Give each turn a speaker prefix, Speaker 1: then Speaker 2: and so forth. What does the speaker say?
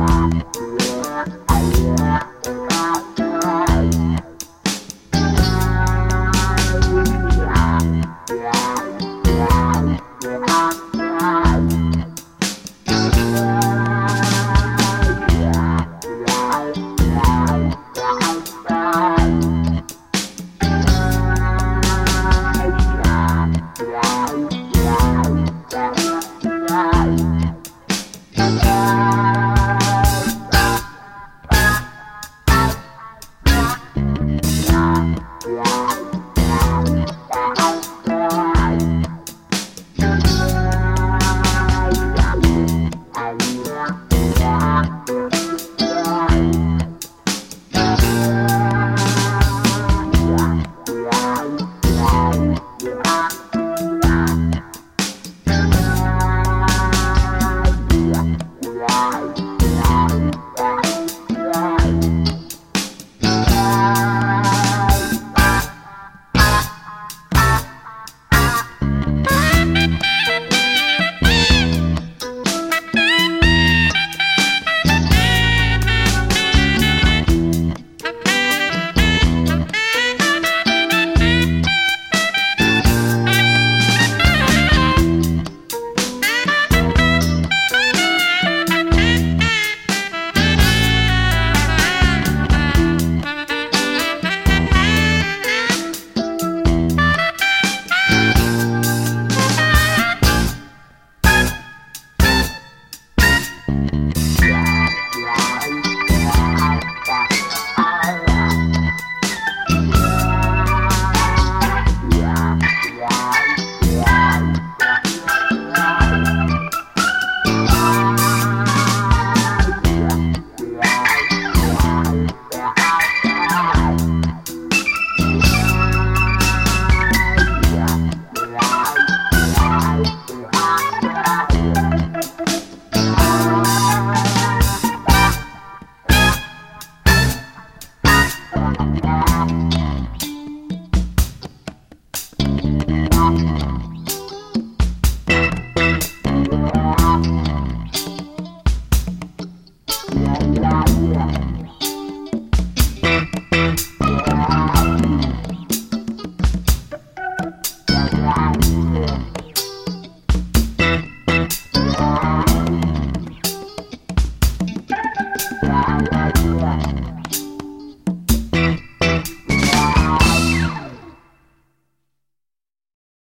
Speaker 1: Bye. Mm-hmm.